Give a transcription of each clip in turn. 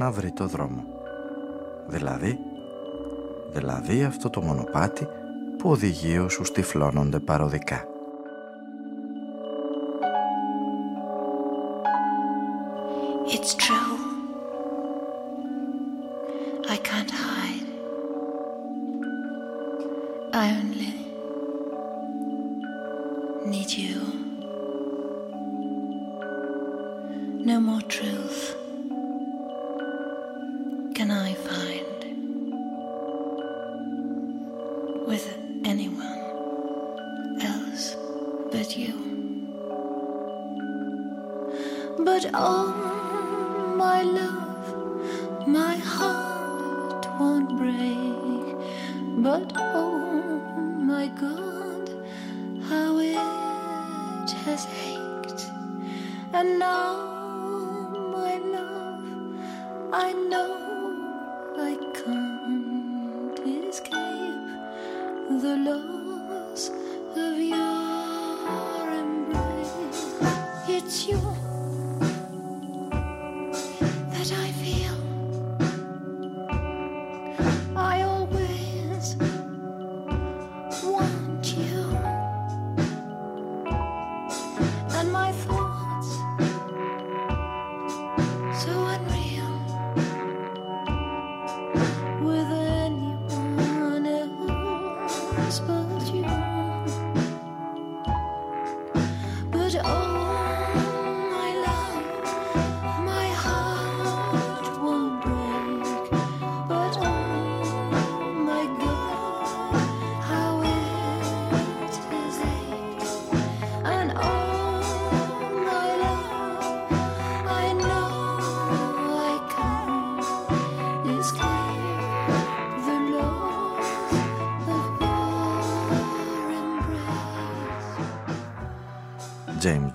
να βρει το δρόμο. Δηλαδή, δηλαδή αυτό το μονοπάτι που οδηγεί όσους τυφλώνονται παροδικά.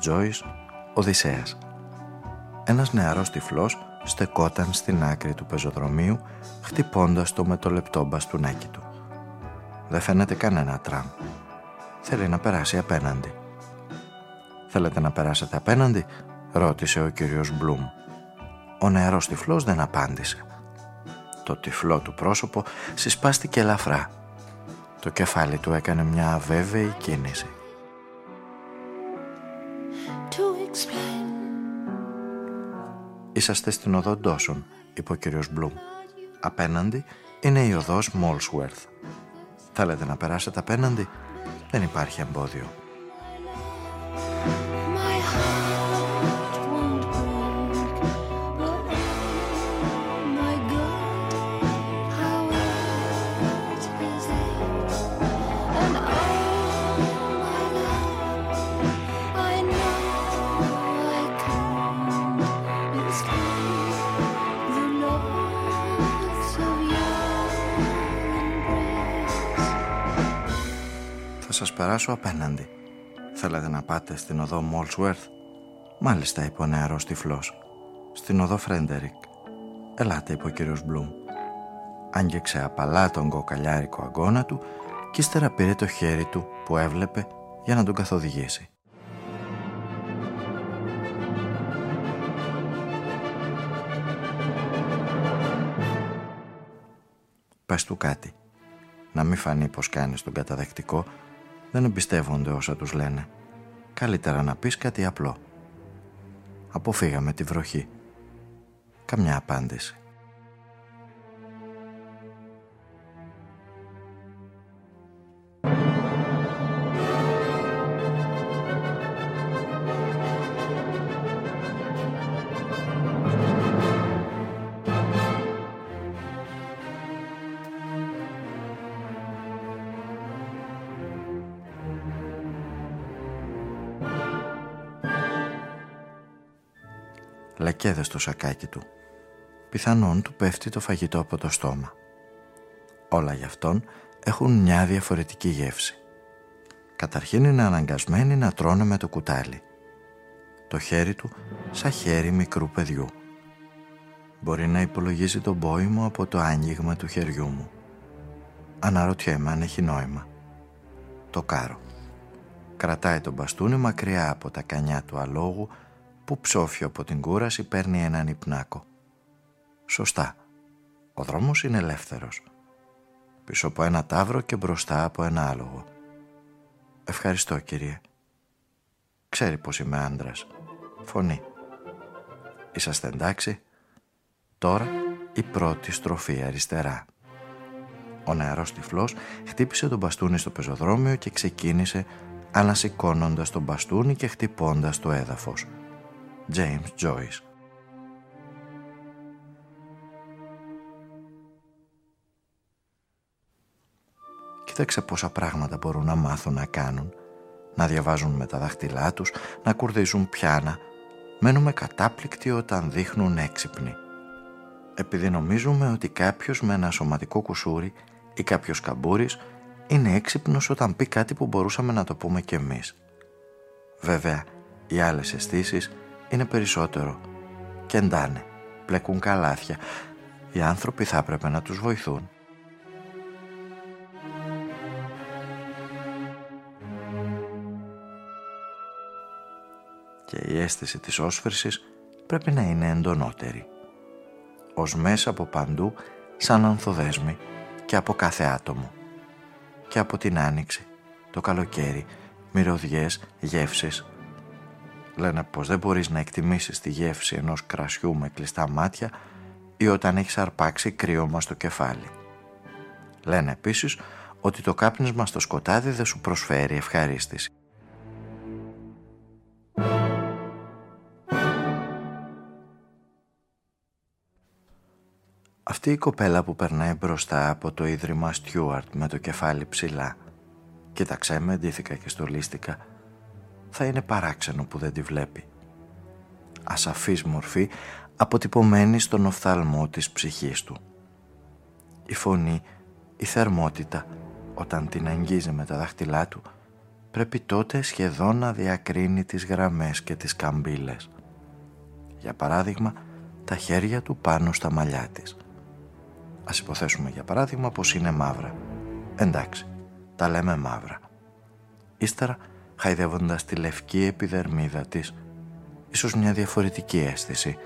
Joyce, Οδυσσέας. Ένας νεαρός τυφλός στεκόταν στην άκρη του πεζοδρομίου χτυπώντας το με το λεπτό μπαστούνάκι του. Δεν φαίνεται κανένα τραμ. Θέλει να περάσει απέναντι. «Θέλετε να περάσετε απέναντι» ρώτησε ο κύριος Μπλουμ. Ο νεαρός τυφλός δεν απάντησε. Το τυφλό του πρόσωπο συσπάστηκε ελαφρά. Το κεφάλι του έκανε μια αβέβαιη κίνηση. Είσαστε στην οδό Ντόσον, είπε ο κύριος Μπλουμ. Απέναντι είναι η οδός Μόλσουερθ. Θέλετε να περάσετε απέναντι; Δεν υπάρχει εμπόδιο. Σας περάσω απέναντι. Θέλετε να πάτε στην οδό Μόλσουερθ; Μάλιστα, είπε ο νεαρός τυφλός. Στην οδό Φρέντερικ. Ελάτε, είπε ο κύριος Μπλουμ. Άγγιξε απαλά τον κοκαλιάρικο αγκώνα του και ύστερα πήρε το χέρι του που έβλεπε για να τον καθοδηγήσει. Πες του κάτι. Να μην φανεί πως κάνεις τον καταδεκτικό, δεν εμπιστεύονται όσα τους λένε. Καλύτερα να πεις κάτι απλό. Αποφύγαμε τη βροχή. Καμιά απάντηση. Λακέδες στο σακάκι του. πιθανόν του πέφτει το φαγητό από το στόμα. Όλα γι' αυτόν έχουν μια διαφορετική γεύση. Καταρχήν είναι αναγκασμένοι να τρώνε με το κουτάλι. Το χέρι του σαν χέρι μικρού παιδιού. Μπορεί να υπολογίζει τον πόημο από το άγγιγμα του χεριού μου. Αναρωτιέμαι αν έχει νόημα. Το κάρο. Κρατάει τον μπαστούνι μακριά από τα κανιά του αλόγου που ψόφιο από την κούραση παίρνει έναν υπνάκο. Σωστά. Ο δρόμος είναι ελεύθερος. Πίσω από ένα τάβρο και μπροστά από ένα άλογο. Ευχαριστώ κύριε. Ξέρει πως είμαι άντρας. Φωνή. Είσαστε εντάξει; Τώρα η πρώτη στροφή αριστερά. Ο νεαρός τυφλός χτύπησε τον μπαστούνι στο πεζοδρόμιο και ξεκίνησε ανασηκώνοντας τον μπαστούνι και χτυπώντας το έδαφος. James Joyce Κοίταξε πόσα πράγματα μπορούν να μάθουν να κάνουν. Να διαβάζουν με τα δάχτυλά τους, να κουρδίζουν πιάνα. Μένουμε κατάπληκτοι όταν δείχνουν έξυπνοι. Επειδή νομίζουμε ότι κάποιος με ένα σωματικό κουσούρι ή κάποιος καμπούρης είναι έξυπνος όταν πει κάτι που μπορούσαμε να το πούμε κι εμείς. Βέβαια, οι άλλες αισθήσεις είναι περισσότερο. Κεντάνε, πλεκούν καλάθια. Οι άνθρωποι θα έπρεπε να τους βοηθούν. και η αίσθηση της όσφρησης πρέπει να είναι εντονότερη. Ως μέσα από παντού σαν ανθοδέσμη και από κάθε άτομο. Και από την άνοιξη, το καλοκαίρι, μυρωδιές, γεύσεις. Λένε πως δεν μπορείς να εκτιμήσεις τη γεύση ενός κρασιού με κλειστά μάτια ή όταν έχεις αρπάξει κρύωμα στο κεφάλι. Λένε επίσης ότι το κάπνισμα στο σκοτάδι δεν σου προσφέρει ευχαρίστηση. Αυτή η κοπέλα που περνάει μπροστά από το Ίδρυμα Στιούαρτ με το κεφάλι ψηλά Κοίταξέ με, ντύθηκα και στολίστηκα Θα είναι παράξενο που δεν τη βλέπει Ασαφής μορφή αποτυπωμένη στον οφθαλμό της ψυχής του Η φωνή, η θερμότητα όταν την αγγίζει με τα δάχτυλά του πρέπει τότε σχεδόν να διακρίνει τις γραμμές και τις καμπύλες. Για παράδειγμα, τα χέρια του πάνω στα μαλλιά της. Ας υποθέσουμε για παράδειγμα πως είναι μαύρα. Εντάξει, τα λέμε μαύρα. Ύστερα, χαϊδεύοντας τη λευκή επιδερμίδα της, ίσως μια διαφορετική αίσθηση,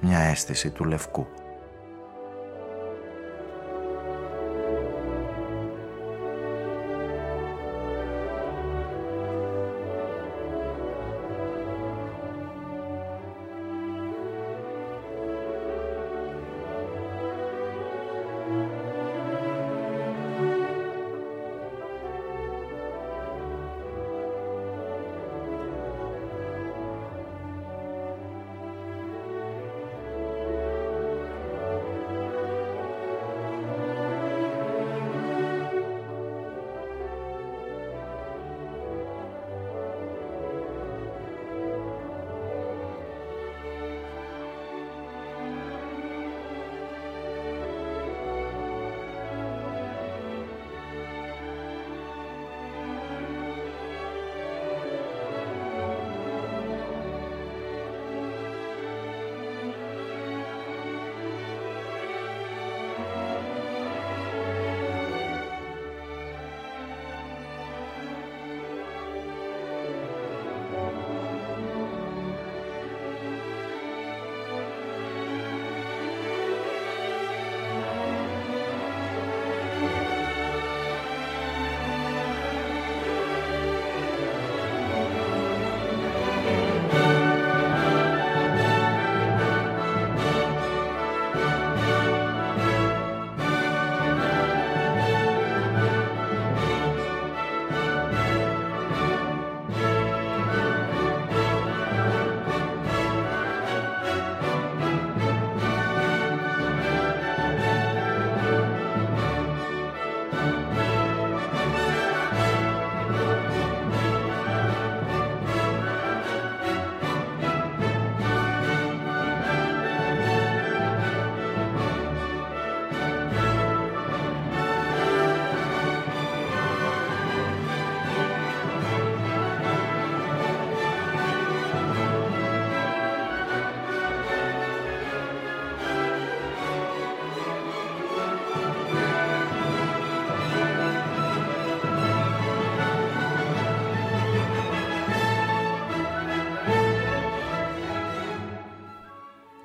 μια αίσθηση του λευκού.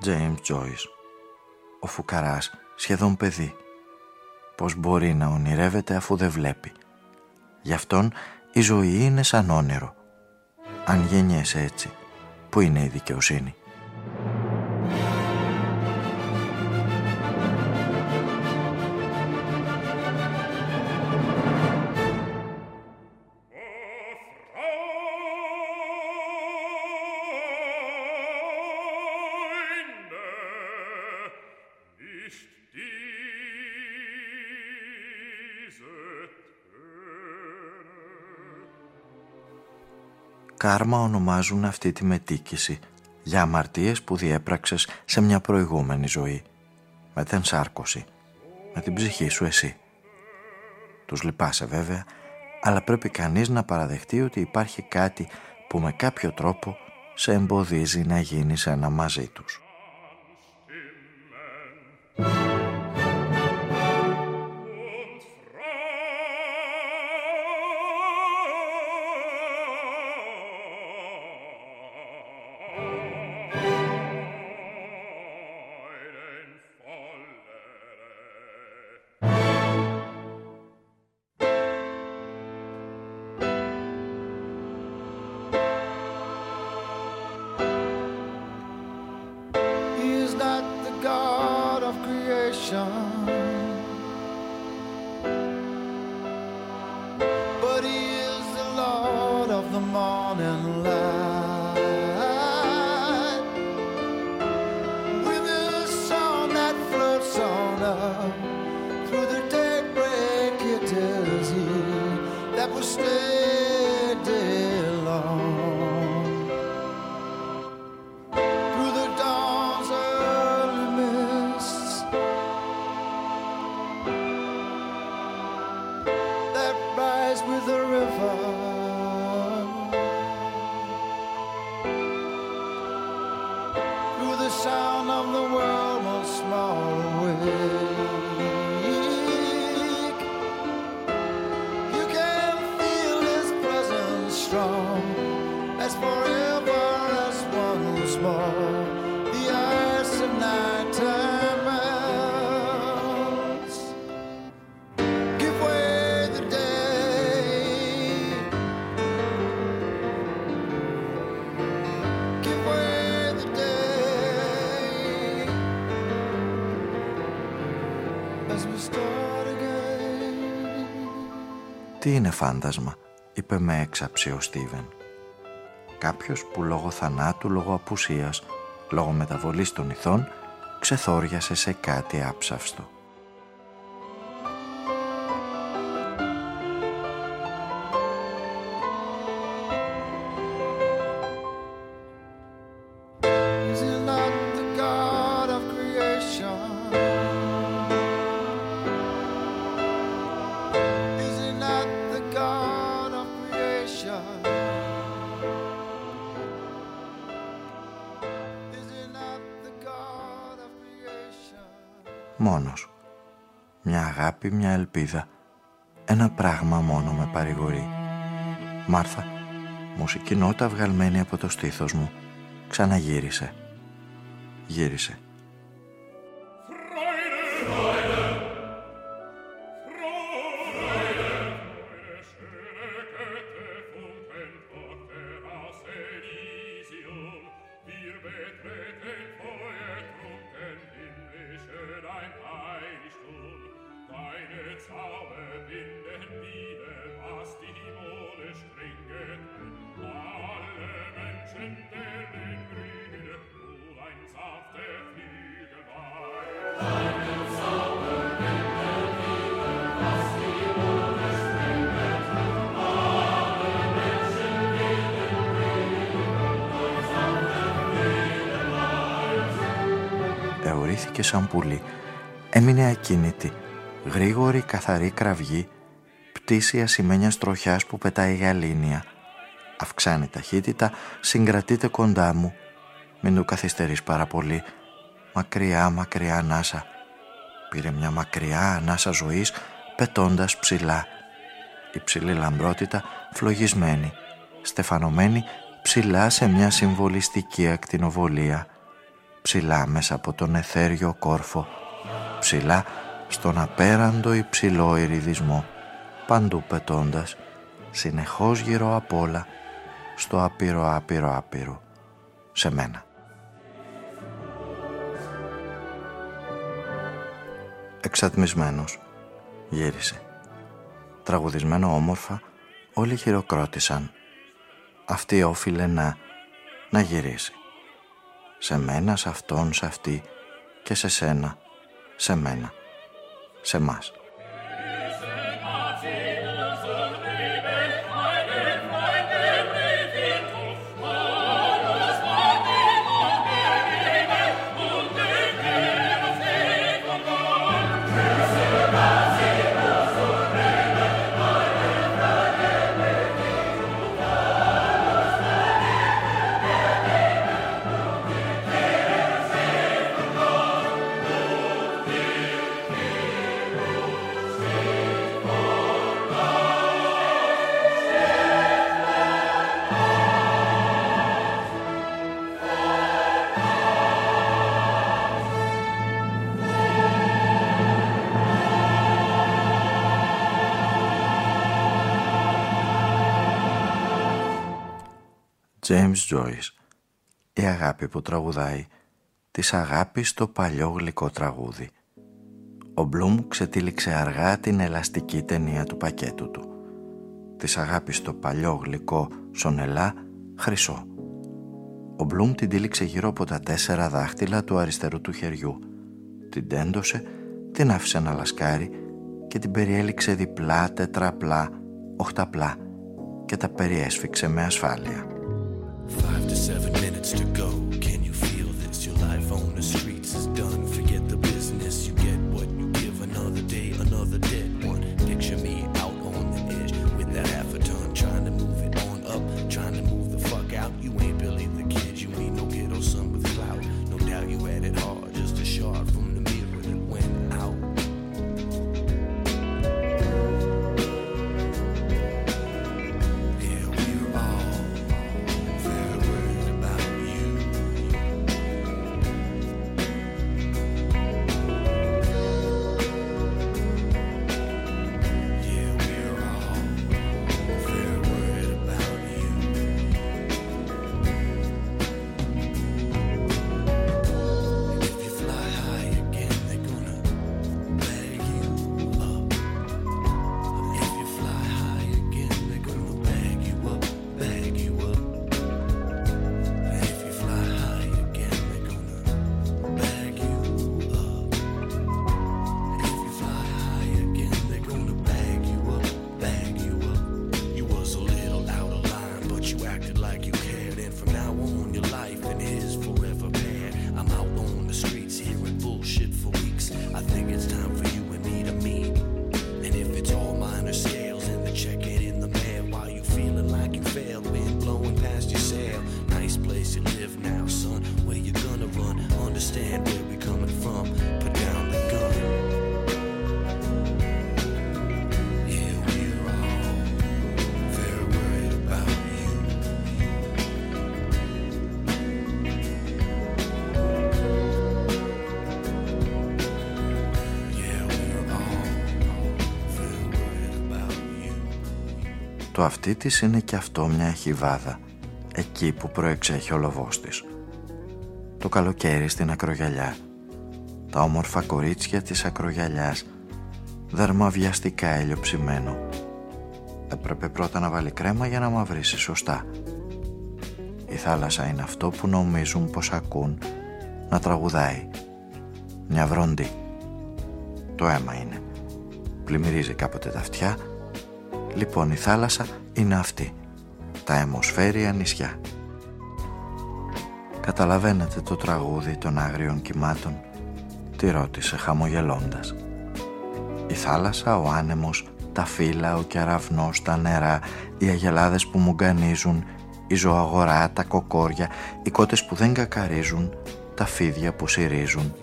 James Joyce. Ο φουκαράς σχεδόν παιδί. Πώς μπορεί να ονειρεύεται αφού δεν βλέπει. Γι' αυτόν η ζωή είναι σαν όνειρο. Αν γεννιέσαι έτσι, πού είναι η δικαιοσύνη; Κάρμα ονομάζουν αυτή τη μετήκηση για αμαρτίες που διέπραξες σε μια προηγούμενη ζωή. Με την σάρκωση. Με την ψυχή σου εσύ. Τους λυπάσαι βέβαια, αλλά πρέπει κανείς να παραδεχτεί ότι υπάρχει κάτι που με κάποιο τρόπο σε εμποδίζει να γίνεις ένα μαζί τους. Strong as forever as once more the ice of nighttime melts. Give way the day. Give way the day. As we start again. Τι είναι φάντασμα, είπε με έξαψη ο Στίβεν. Κάποιος που λόγω θανάτου, λόγω απουσίας, λόγω μεταβολής των ηθών, ξεθόριασε σε κάτι άψαυστο. Πράγμα μόνο με παρηγορεί. Μάρθα, μουσική νότα βγαλμένη από το στήθος μου. Ξαναγύρισε. Γύρισε. Εωρήθηκε σαν πουλί. Έμεινε ακίνητη. Γρήγορη, καθαρή κραυγή. Πτήση ασημένιας τροχιάς που πετάει γαλήνια. Αυξάνει ταχύτητα, συγκρατείται κοντά μου. Μην το καθυστερείς πάρα πολύ. Μακριά, μακριά ανάσα. Πήρε μια μακριά ανάσα ζωής, πετώντας ψηλά. Η ψηλή λαμπρότητα φλογισμένη, στεφανωμένη ψηλά σε μια συμβολιστική ακτινοβολία. Ψηλά μέσα από τον εθέριο κόρφο, ψηλά στον απέραντο υψηλό ηριδισμό, παντού πετώντας, συνεχώς γύρω απ' όλα, στο άπειρο άπειρο άπειρο, σε μένα. Εξατμισμένος, γύρισε. Τραγουδισμένο όμορφα, όλοι χειροκρότησαν. Αυτή όφιλε να, να γυρίσει. Σε μένα, σε αυτόν, σε αυτή και σε σένα, σε μένα, σε μας. James Joyce. Η αγάπη που τραγουδάει Της αγάπης το παλιό γλυκό τραγούδι. Ο Μπλουμ ξετύλιξε αργά την ελαστική ταινία του πακέτου του. Της αγάπης το παλιό γλυκό σονελά χρυσό. Ο Μπλουμ την τύλιξε γύρω από τα τέσσερα δάχτυλα του αριστερού του χεριού. Την τέντωσε, την άφησε να λασκάρει και την περιέληξε διπλά, τετραπλά, οχταπλά και τα περιέσφιξε με ασφάλεια. Five to seven minutes to go. Το αυτί της είναι και αυτό μια χιβάδα, εκεί που προεξέχει ο λοβός της. Το καλοκαίρι στην ακρογιαλιά, τα όμορφα κορίτσια της ακρογιαλιάς, δερμαβιαστικά ελιοψημένο. Έπρεπε πρώτα να βάλει κρέμα για να μαυρίσει σωστά. Η θάλασσα είναι αυτό που νομίζουν πως ακούν να τραγουδάει. Μια βρόντι. Το αίμα είναι. Πλημμυρίζει κάποτε τα αυτιά Λοιπόν η θάλασσα είναι αυτή. Τα αιμοσφαίρια νησιά. Καταλαβαίνετε το τραγούδι των άγριων κυμάτων; Τη ρώτησε χαμογελώντας. Η θάλασσα, ο άνεμος, τα φύλλα, ο κεραυνός, τα νερά, οι αγελάδες που μουγκανίζουν, η ζωαγορά, τα κοκόρια, οι κότες που δεν κακαρίζουν, τα φίδια που συρίζουν.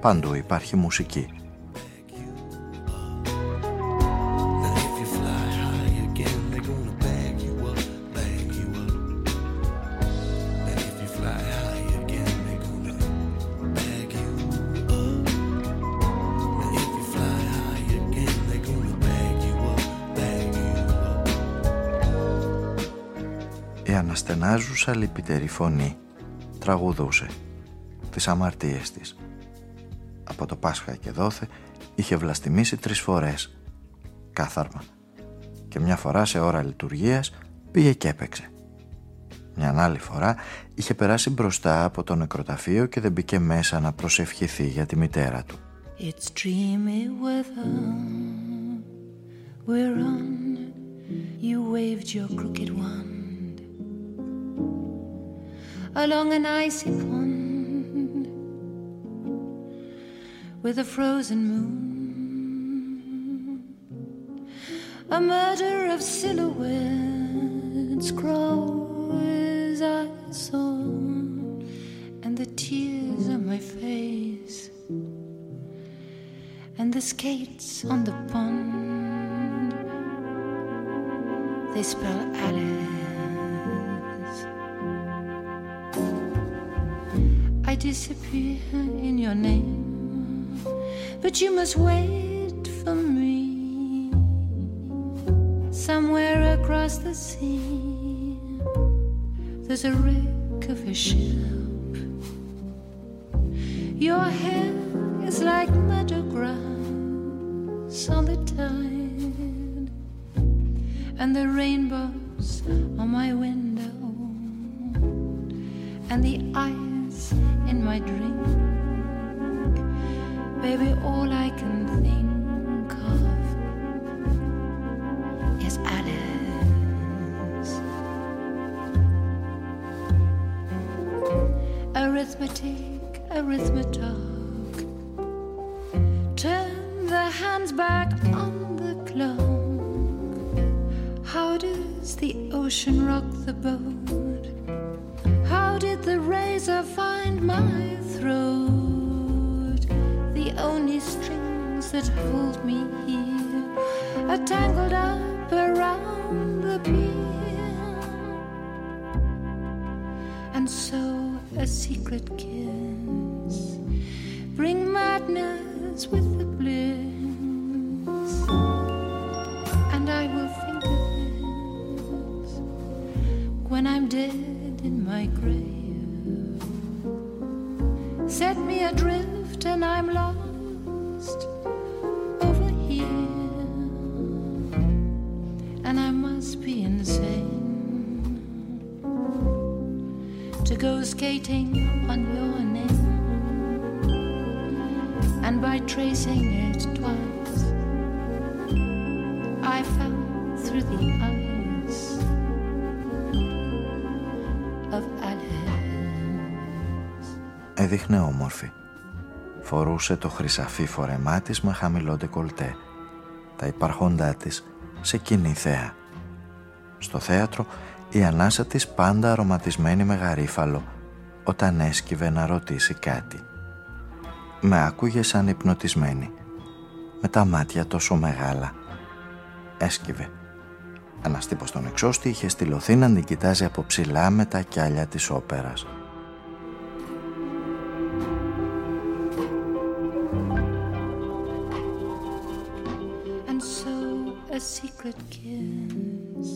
Παντού υπάρχει μουσική. Στενάζουσα λυπητερή φωνή τραγουδούσε τις αμαρτίες της. Από το Πάσχα και δόθε είχε βλαστημίσει τρεις φορές. Κάθαρμα. Και μια φορά σε ώρα λειτουργίας πήγε και έπαιξε. Μια άλλη φορά είχε περάσει μπροστά από το νεκροταφείο και δεν μπήκε μέσα να προσευχηθεί για τη μητέρα του. It's dreamy weather. We're on. You waved your crooked wand along an icy pond with a frozen moon. A murder of silhouettes grow as I saw, and the tears on my face and the skates on the pond. They spell Alice. I disappear in your name, but you must wait for me somewhere across the sea. There's a wreck of a ship. Your hair is like meadow grass on the tide, and the rainbows on my window, and the in my drink. Baby, all I can think of is Alice. Arithmetic, arithmetic. Turn the hands back on the clock. How does the ocean rock the boat? How did the razor find my throat? The only strings that hold me here are tangled up around the pier. And so a secret kiss bring madness with go skating on your name. And by tracing it twice, I fell through the eyes of Alice. Έδειχνε όμορφη. Φορούσε το χρυσαφί φορεμά της με χαμηλό ντεκολτέ. Τα υπαρχόντά της σε κοινή θέα. Στο θέατρο η ανάσα της πάντα αρωματισμένη με γαρίφαλο όταν έσκυβε να ρωτήσει κάτι. Με άκουγε σαν υπνοτισμένη, με τα μάτια τόσο μεγάλα. Έσκυβε. Ένας τύπος στον εξώστη είχε στυλωθεί να την κοιτάζει από ψηλά με τα κιάλια της όπερας. And so a secret kiss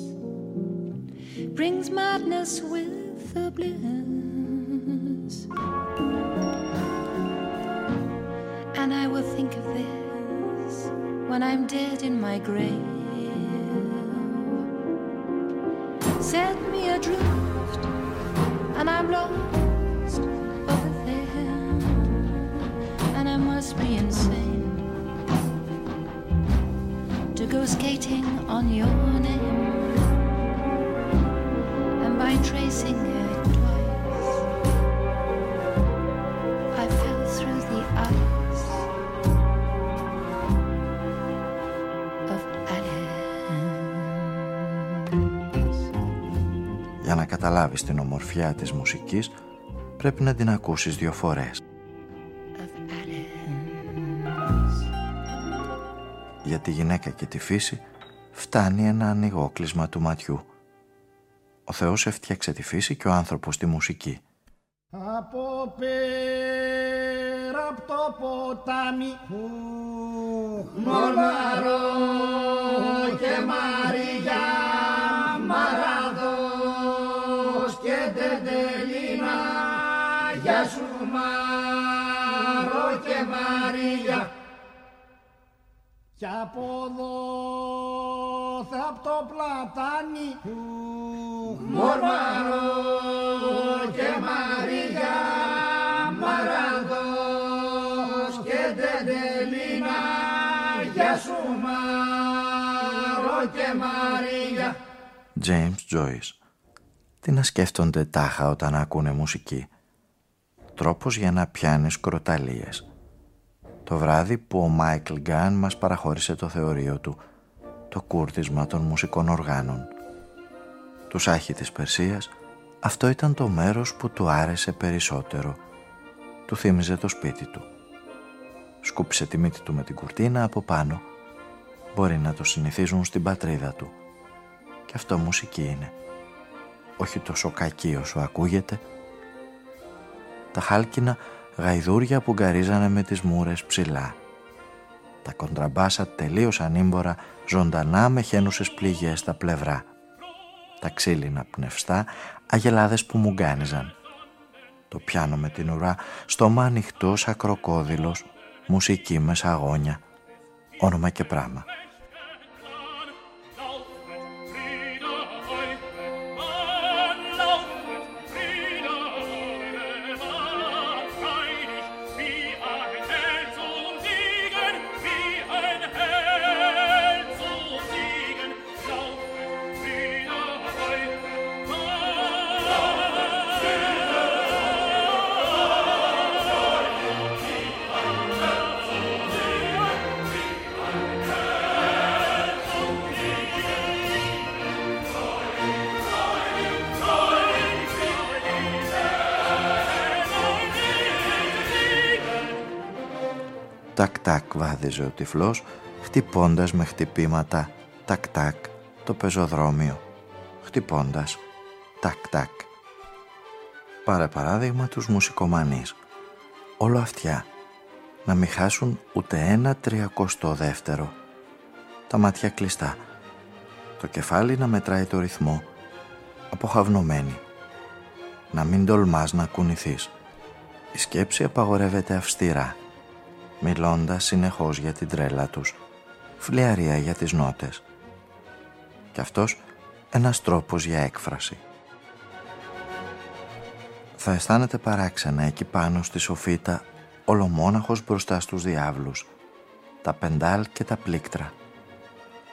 brings madness with the bliss. And I will think of this when I'm dead in my grave. Set me adrift, and I'm lost over there. And I must be insane to go skating on your name. And by tracing καταλάβεις την ομορφιά της μουσικής πρέπει να την ακούσεις δύο φορές. Of Alice. Για τη γυναίκα και τη φύση φτάνει ένα ανοιγόκλεισμα του ματιού. Ο Θεός έφτιαξε τη φύση και ο άνθρωπος τη μουσική. Από πέρα από το ποτάμι που Μορμαρό και Μαριά Κι από εδώ θα απ' το πλατάνι Μορμαρό και Μαρία Μαραντός και Τεντελίνα Γεια σου Μάρο και Μαρία James Joyce. Τι να σκέφτονται τάχα όταν ακούνε μουσική; Τρόπος για να πιάνεις κροταλίες. Το βράδυ που ο Μάικλ Γκάν μας παραχώρησε το θεωρείο του, το κούρτισμα των μουσικών οργάνων. Τους Σάχη της Περσίας, αυτό ήταν το μέρος που του άρεσε περισσότερο. Του θύμιζε το σπίτι του. Σκούπισε τη μύτη του με την κουρτίνα από πάνω. Μπορεί να το συνηθίζουν στην πατρίδα του. Και αυτό μουσική είναι. Όχι τόσο κακή όσο ακούγεται. Τα χάλκινα γαϊδούρια που γκαρίζανε με τις μούρες ψηλά. Τα κοντραμπάσα τελείως ανήμπορα, ζωντανά με χαίνουσες πληγές στα πλευρά. Τα ξύλινα πνευστά, αγελάδες που μου γκάνιζαν. Το πιάνο με την ουρά, στόμα ανοιχτός σαν κροκόδιλος, μουσική μες σαγόνια, όνομα και πράμα. Τακ-τακ βάδιζε ο τυφλός, χτυπώντας με χτυπήματα τακ-τακ το πεζοδρόμιο. Χτυπώντας τακ-τακ. Πάρε παράδειγμα τους μουσικομανείς. Όλο αυτιά. Να μην χάσουν ούτε ένα τριακοστό δεύτερο. Τα μάτια κλειστά. Το κεφάλι να μετράει το ρυθμό. Αποχαυνομένη. Να μην τολμάς να κουνηθείς. Η σκέψη απαγορεύεται αυστηρά μιλώντας συνεχώς για την τρέλα τους, φλιαρία για τις νότες. Και αυτός ένας τρόπος για έκφραση. Θα αισθάνεται παράξενα εκεί πάνω στη σοφίτα ολομόναχος μπροστά στους διάβλους, τα πεντάλ και τα πλήκτρα.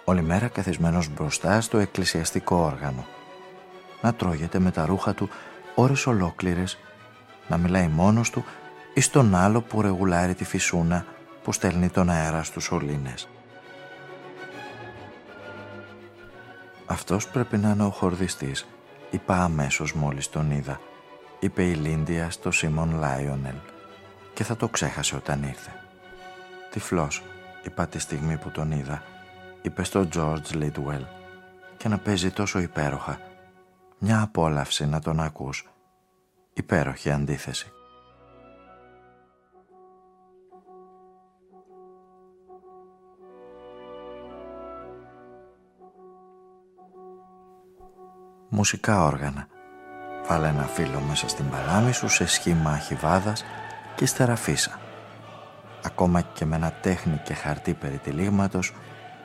Όλη μέρα καθισμένος μπροστά στο εκκλησιαστικό όργανο. Να τρώγεται με τα ρούχα του ώρες ολόκληρες, να μιλάει μόνος του ή στον άλλο που ρεγουλάρει τη φυσούνα που στέλνει τον αέρα στους σωλήνες. «Αυτός πρέπει να είναι ο χορδιστής», είπα αμέσως μόλις τον είδα, είπε η Λίντια στο Σίμον Λάιονελ και θα το ξέχασε όταν ήρθε. «Τυφλός», είπα τη στιγμή που τον είδα, είπε στο George Λίτουελ και να παίζει τόσο υπέροχα. Μια απόλαυση να τον ακούς. Υπέροχη αντίθεση. Μουσικά όργανα. Βάλε ένα φύλλο μέσα στην παλάμη σου σε σχήμα αχιβάδας και ύστερα φύσα. Ακόμα και με ένα τέχνη και χαρτί περιτυλίγματος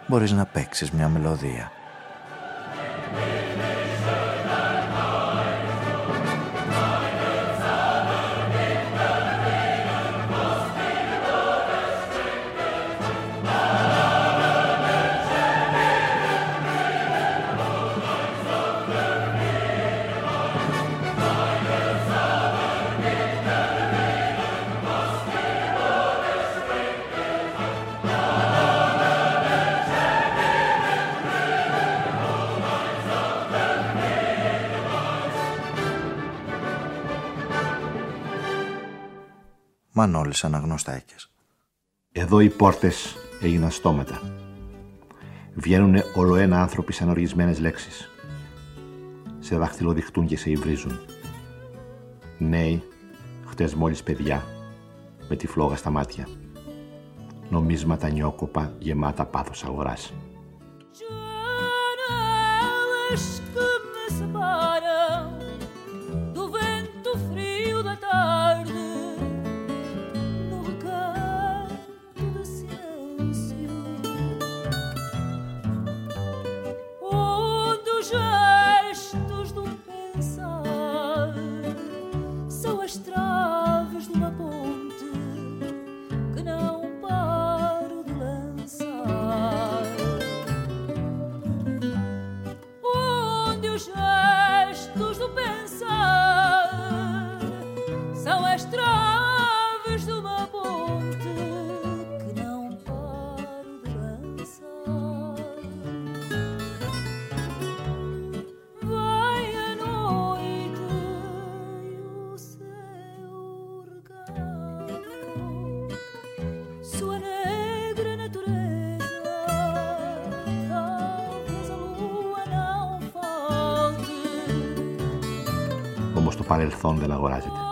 μπορείς να παίξεις μια μελωδία. Μανώλης Αναγνωστάκης. Εδώ οι πόρτες έγιναν στόματα. Βγαίνουν όλο ένα άνθρωποι σαν οργισμένες λέξεις. Σε δαχτυλοδειχτούν και σε υβρίζουν. Νέοι, χτες μόλις παιδιά, με τη φλόγα στα μάτια. Νομίσματα νιόκοπα γεμάτα πάθος αγοράς. Παρελθόν δεν αγοράζεται. Venha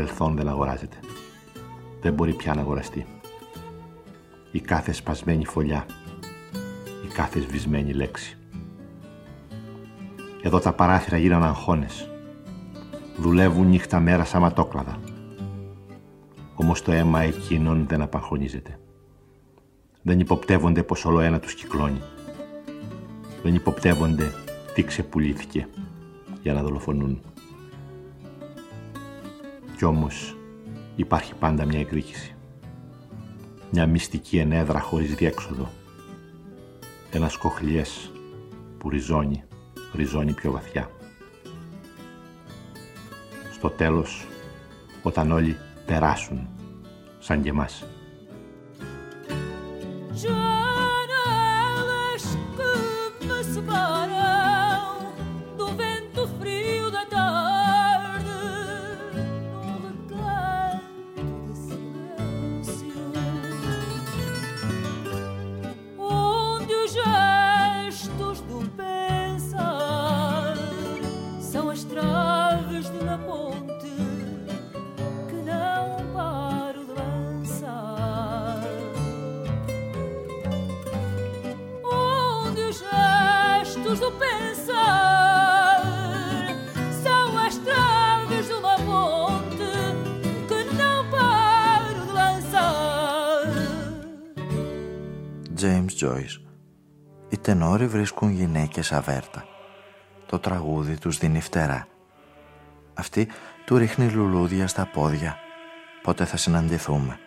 παρελθόν δεν αγοράζεται. Δεν μπορεί πια να αγοραστεί. Η κάθε σπασμένη φωλιά, η κάθε σβησμένη λέξη. Εδώ τα παράθυρα γίναν αγχώνες. Δουλεύουν νύχτα μέρα σαν ματόκλαδα. Όμως το αίμα εκείνων δεν απαγχωνίζεται. Δεν υποπτεύονται πως όλο ένα τους κυκλώνει. Δεν υποπτεύονται τι ξεπουλήθηκε για να δολοφονούν. Κι όμως υπάρχει πάντα μια εκδίκηση. Μια μυστική ενέδρα χωρίς διέξοδο. Ένας κοχλιές που ριζώνει, ριζώνει πιο βαθιά. Στο τέλος, όταν όλοι περάσουν, σαν και εμάς. Οι τενόροι βρίσκουν γυναίκες αβέρτα. Το τραγούδι τους δίνει φτερά. Αυτή του ρίχνει λουλούδια στα πόδια. Πότε θα συναντηθούμε;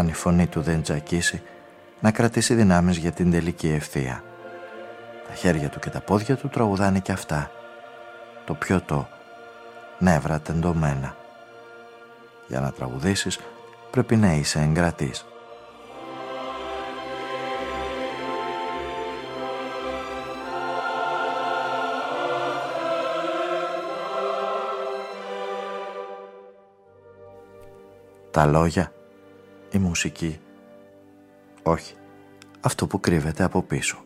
Αν η φωνή του δεν τζακίσει, να κρατήσει δυνάμεις για την τελική ευθεία. Τα χέρια του και τα πόδια του τραγουδάνε και αυτά. Το πιωτό, νεύρα τεντωμένα. Για να τραγουδήσεις πρέπει να είσαι εγκρατής. Τα λόγια, η μουσική, όχι, αυτό που κρύβεται από πίσω.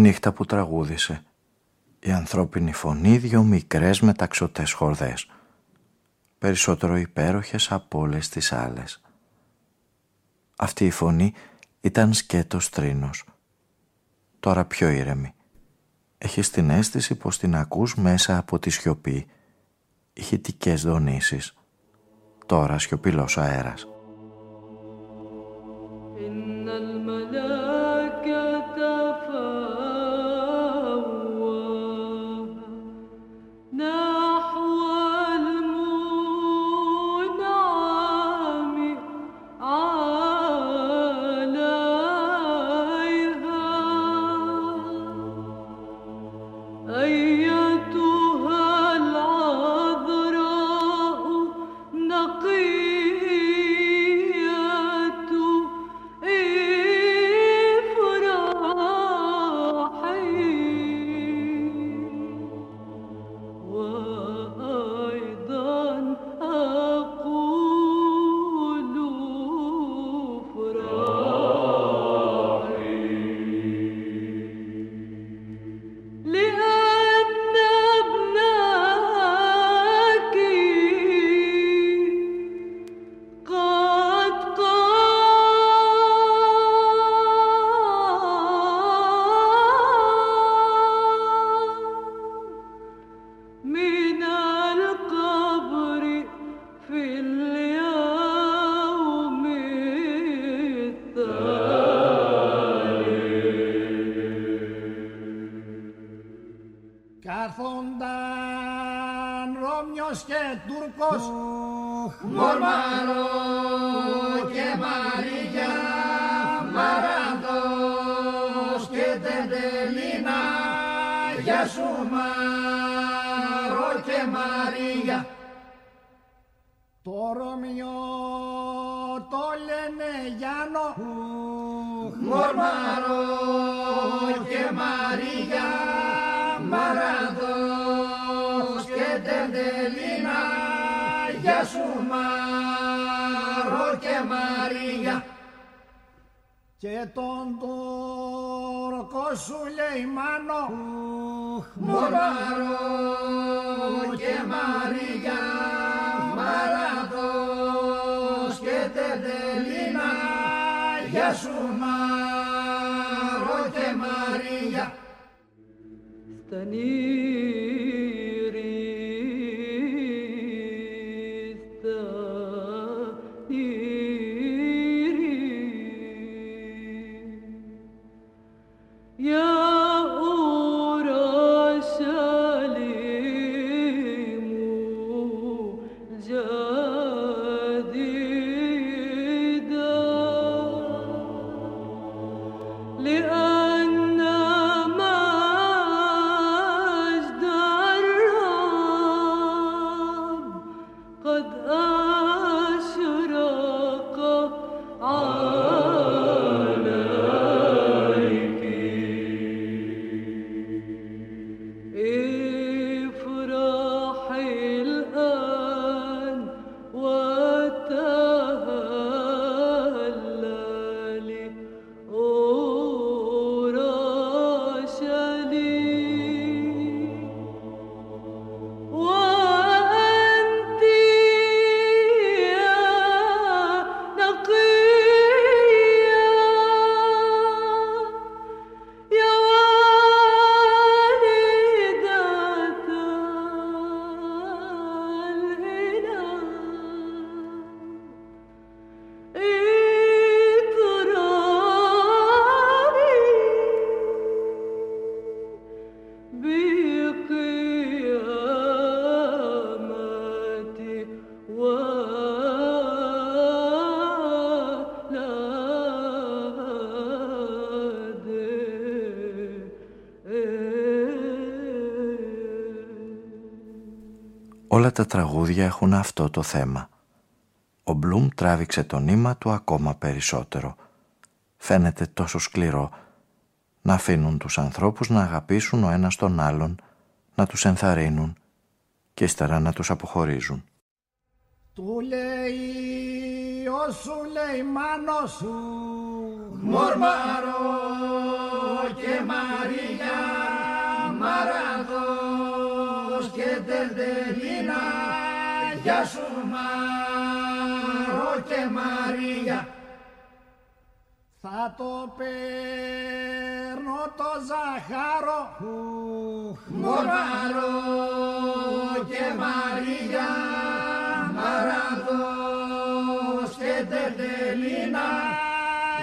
Νύχτα που τραγούδισε η ανθρώπινη φωνή δυο μικρές μεταξωτές χορδές περισσότερο υπέροχες από όλες τις άλλες. Αυτή η φωνή ήταν σκέτος τρίνος. Τώρα πιο ήρεμη. Έχεις την αίσθηση πως την ακούς μέσα από τη σιωπή. Ηχητικές δονήσεις. Τώρα σιωπηλός αέρας. Γεια σου Μαρό και Μαρία. Στα Όλα τα τραγούδια έχουν αυτό το θέμα. Ο Μπλουμ τράβηξε το νήμα του ακόμα περισσότερο. Φαίνεται τόσο σκληρό να αφήνουν τους ανθρώπους να αγαπήσουν ο ένας τον άλλον, να τους ενθαρρύνουν και ύστερα να τους αποχωρίζουν. Του λέει ο σου λέει μάνο σου Μορμάρο και Μαρία Μαραδός και Τερτελίνα Γεια σου Μάρο και Μαρία. Θα το παίρνω το ζαχάρο Μορμάρο και Μαρία. Μαραδός και Τερτελίνα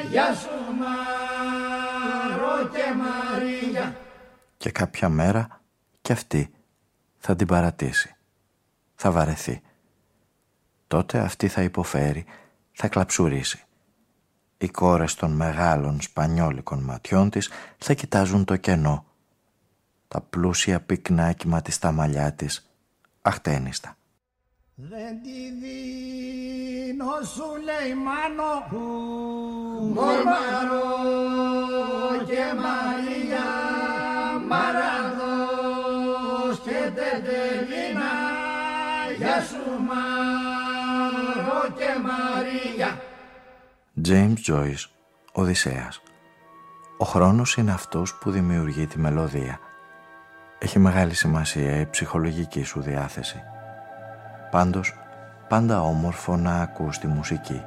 Γεια σου Μάρο και Μαρία. Και κάποια μέρα κι αυτή θα την παρατήσει. Θα βαρεθεί. Τότε αυτή θα υποφέρει, θα κλαψουρίσει. Οι κόρες των μεγάλων σπανιόλικων ματιών της θα κοιτάζουν το κενό. Τα πλούσια πυκνά κυματιστά μαλλιά της αχτένιστα. Δεν τη δίνω σου λέει μάνο Μορμαρό και Μαρία Μαραδός James Joyce, Οδυσσέας. Ο χρόνος είναι αυτός που δημιουργεί τη μελωδία. Έχει μεγάλη σημασία η ψυχολογική σου διάθεση. Πάντως, πάντα όμορφο να ακούς τη μουσική.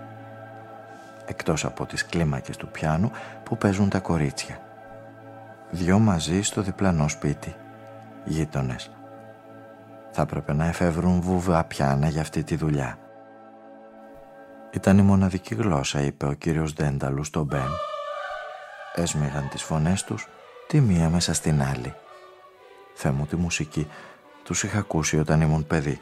Εκτός από τις κλίμακες του πιάνου που παίζουν τα κορίτσια. Δυο μαζί στο διπλανό σπίτι. Γείτονες. Θα έπρεπε να εφεύρουν βουβά πιάνα για αυτή τη δουλειά. Ήταν η μοναδική γλώσσα, είπε ο κύριος Δένταλου στον Μπεν. Έσμιγαν τις φωνές τους, τη μία μέσα στην άλλη. Θεέ μου τη μουσική, τους είχα ακούσει όταν ήμουν παιδί.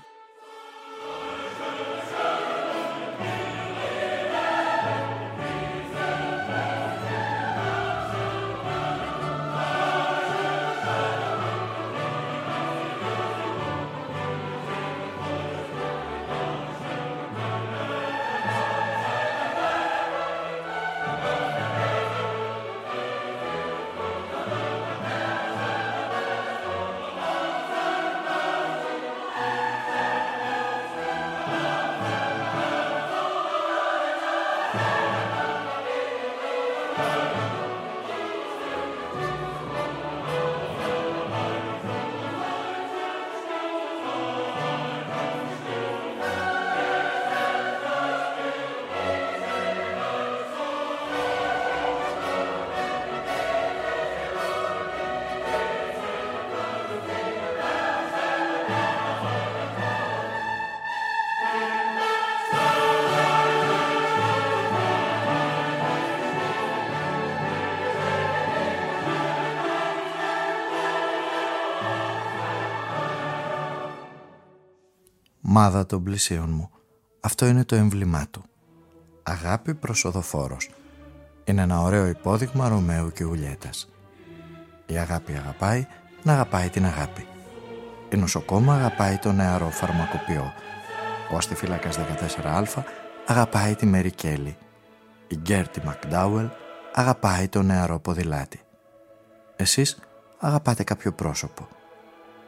Μάδα των πλησίων μου. Αυτό είναι το έμβλημά του. Αγάπη προς οδοφόρος. Είναι ένα ωραίο υπόδειγμα Ρωμαίου και Ουλιέτας. Η αγάπη αγαπάει να αγαπάει την αγάπη. Η νοσοκόμα αγαπάει το νεαρό φαρμακοποιό. Ο αστιφύλακας 14α αγαπάει τη Μέρι Κέλλη. Η Γκέρτι Μακντάουελ αγαπάει το νεαρό ποδηλάτη. Εσείς αγαπάτε κάποιο πρόσωπο.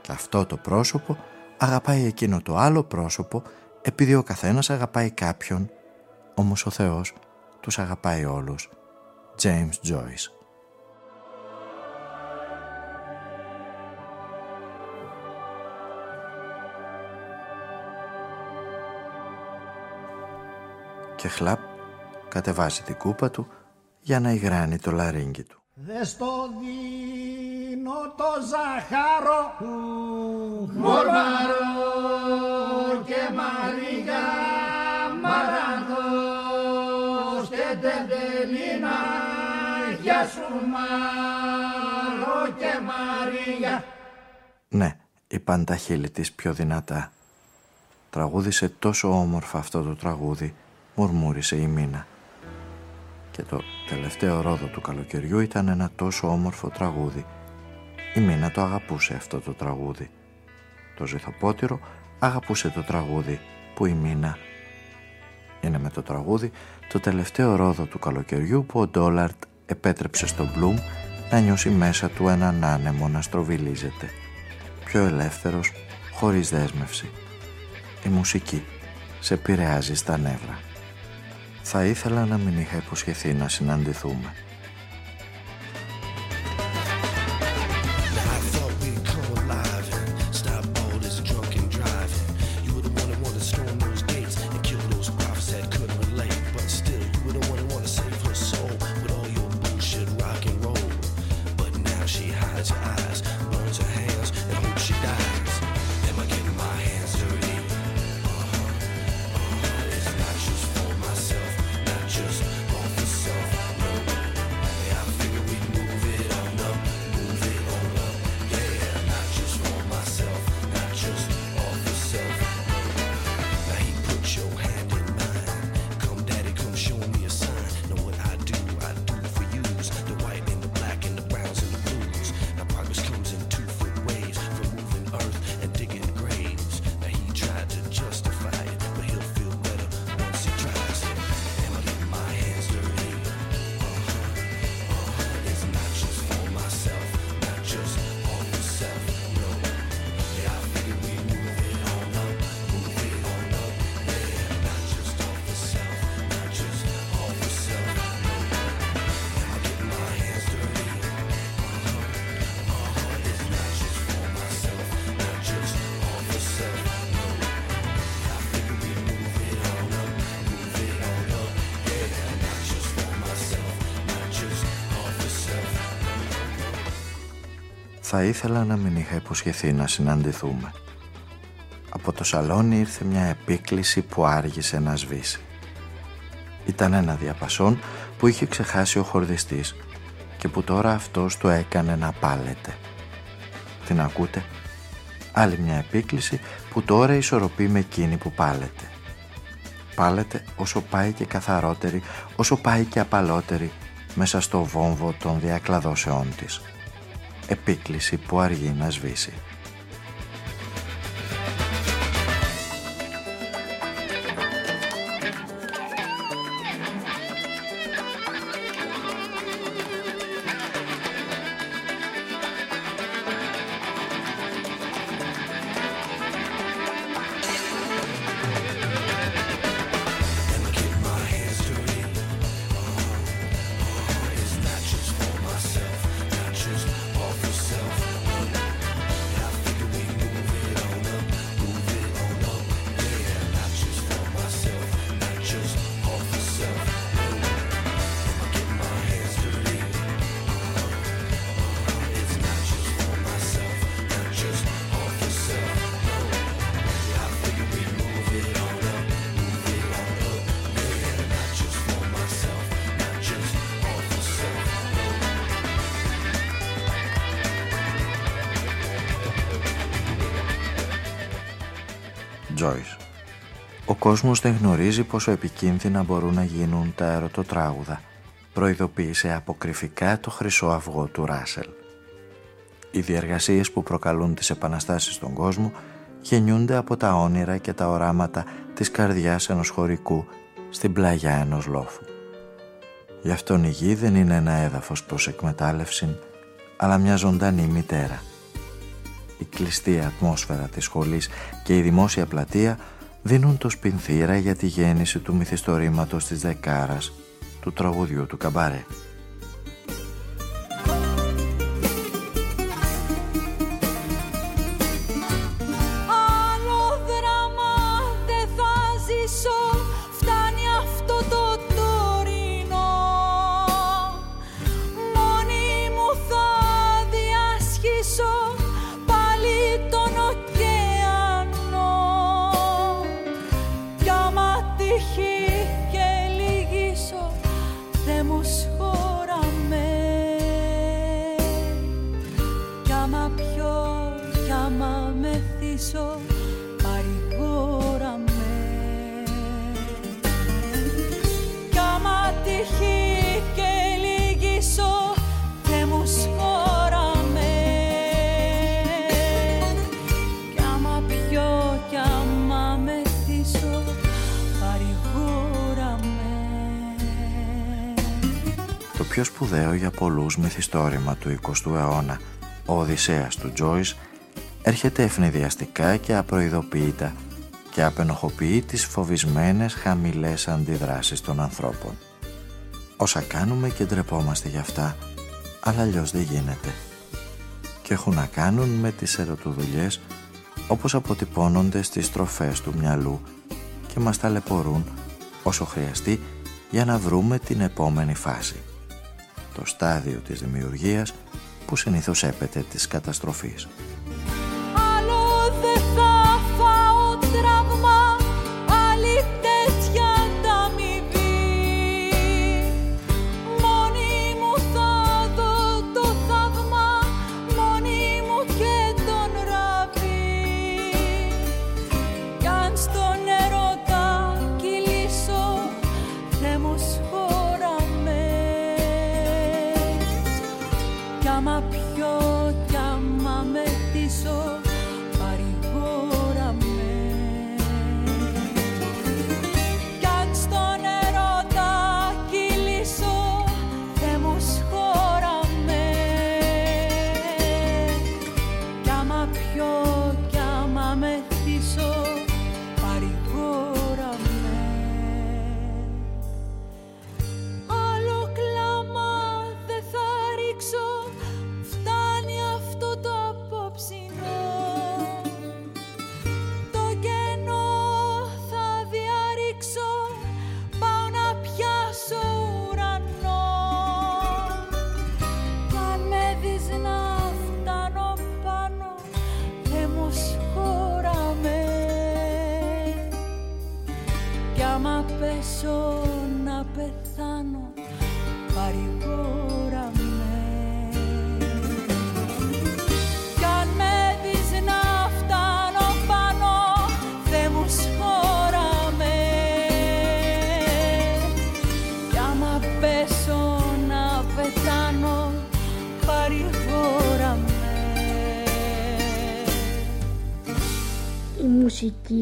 Και αυτό το πρόσωπο αγαπάει εκείνο το άλλο πρόσωπο επειδή ο καθένας αγαπάει κάποιον, όμως ο Θεός τους αγαπάει όλους. James Joyce Και χλαπ κατεβάζει την κούπα του για να υγράνει το λαρίνγκι του. Δε στο δίνω το ζαχάρο Μορμαρό και Μαρία Μαραδός και Τεντελίνα Γεια σου Μάρο και Μαρία Ναι, είπαν τα χείλη της πιο δυνατά. Τραγούδισε τόσο όμορφα αυτό το τραγούδι, μουρμούρισε η Μίνα. Και το τελευταίο ρόδο του καλοκαιριού ήταν ένα τόσο όμορφο τραγούδι. Η Μίνα το αγαπούσε αυτό το τραγούδι. Το ζυθοπότηρο αγαπούσε το τραγούδι που η Μίνα είναι με το τραγούδι το τελευταίο ρόδο του καλοκαιριού που ο Ντόλαρτ επέτρεψε στον Μπλουμ να νιώσει μέσα του έναν άνεμο να στροβιλίζεται. Πιο ελεύθερος, χωρίς δέσμευση. Η μουσική σε επηρεάζει στα νεύρα. Θα ήθελα να μην είχα υποσχεθεί να συναντηθούμε. Θα ήθελα να μην είχα υποσχεθεί να συναντηθούμε. Από το σαλόνι ήρθε μια επίκληση που άργησε να σβήσει. Ήταν ένα διαπασόν που είχε ξεχάσει ο χορδιστής και που τώρα αυτός το έκανε να πάλεται. Την ακούτε; Άλλη μια επίκληση που τώρα ισορροπεί με εκείνη που πάλεται. Πάλεται όσο πάει και καθαρότερη, όσο πάει και απαλότερη μέσα στο βόμβο των διακλαδώσεών της. Επίκληση που αργεί να σβήσει. Κόσμος δεν γνωρίζει πόσο επικίνδυνα μπορούν να γίνουν τα ερωτοτράγουδα. Προειδοποίησε αποκρυφικά το χρυσό αυγό του Ράσελ. Οι διεργασίες που προκαλούν τις επαναστάσεις στον κόσμο γεννιούνται από τα όνειρα και τα οράματα της καρδιάς ενός χωρικού στην πλαγιά ενός λόφου. Γι' αυτόν η γη δεν είναι ένα έδαφος προς εκμετάλλευση, αλλά μια ζωντανή μητέρα. Η κλειστή ατμόσφαιρα της σχολής και η δημόσια πλατεία δίνουν το σπινθήρα για τη γέννηση του μυθιστορήματος της Δεκάρας, του τραγουδιού του Καμπάρε. Μυθιστόρημα του 20ου αιώνα, ο Οδυσσέας του Τζόις, έρχεται ευνηδιαστικά και απροειδοποιητά και απενοχοποιεί τις φοβισμένες χαμηλές αντιδράσεις των ανθρώπων. Όσα κάνουμε και ντρεπόμαστε γι' αυτά, αλλά αλλιώς δεν γίνεται. Και έχουν να κάνουν με τις ερωτοδουλειές όπως αποτυπώνονται στις στροφές του μυαλού και μας ταλαιπωρούν όσο χρειαστεί για να βρούμε την επόμενη φάση. Το στάδιο της δημιουργίας που συνήθως έπεται της καταστροφής.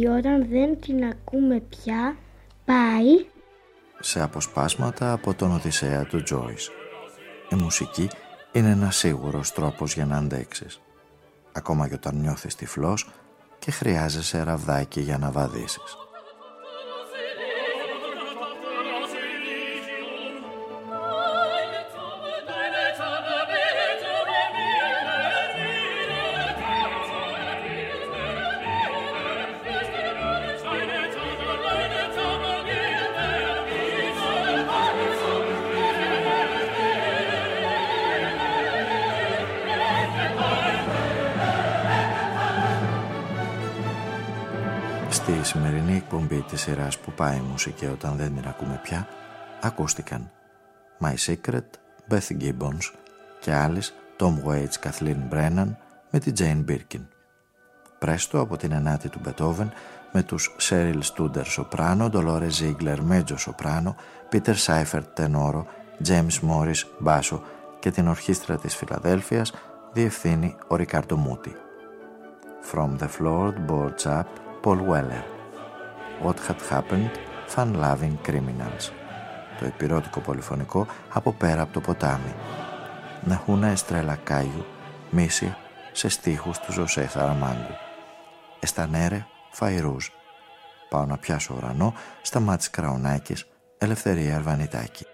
Όταν δεν την ακούμε πια πάει σε αποσπάσματα από τον Οδυσσέα του Τζόις. Η μουσική είναι ένας σίγουρος τρόπος για να αντέξεις. Ακόμα και όταν νιώθεις τυφλός και χρειάζεσαι ραβδάκι για να βαδίσεις. Στη σημερινή εκπομπή της σειράς που πάει η μουσική όταν δεν την ακούμε πια, ακούστηκαν My Secret, Beth Gibbons και άλλες Tom Waits, Kathleen Brennan με τη Jane Birkin. Πρέστο από την ενάτη του Μπετόβεν με τους Cheryl Studer σοπράνο, Dolores Ziegler μέτζο σοπράνο, Peter Seifert τενόρο, James Morris μπάσο και την ορχήστρα της Φιλαδέλφειας διευθύνει ο Ρικάρντο Μούτι. From the Floor Boards Up, Paul Weller. What Had Happened, Fun Loving Criminals. Το επιρώτικο πολυφωνικό από πέρα από το ποτάμι. Ναχούνα Εστρέλα Κάγιου, Μίσια, σε στίχους του Ζωσέ Σαραμάγκου. Εστανέρε, Φαϊρούζ. Πάω να πιάσω ουρανό, σταμάτης Κραουνάκης, Ελευθερία Αρβανιτάκη.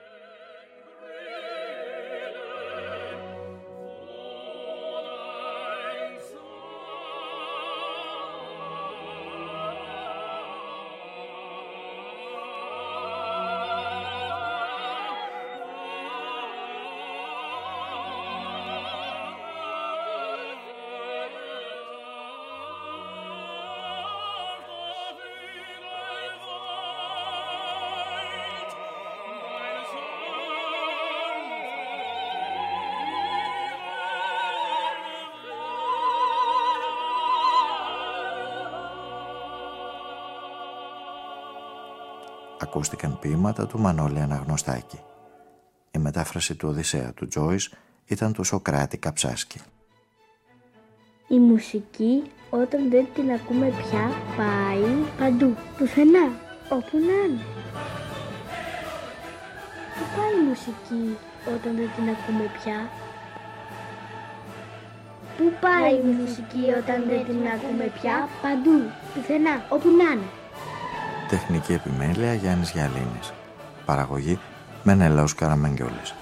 Ακούστηκαν ποίηματα του Μανώλη Αναγνωστάκη. Η μετάφραση του Οδυσσέα του Τζόις ήταν του Σοκράτη Καψάσκη. Η μουσική όταν δεν την ακούμε πια πάει παντού, πουθενά, όπου να είναι. Πού πάει η μουσική όταν δεν την ακούμε πια; Πού πάει η μουσική όταν δεν την ακούμε πια; Παντού, πουθενά, όπου να είναι. Τεχνική επιμέλεια Γιάννης Γιαλίνης. Παραγωγή Μενέλαος Καραμαγγιόλης.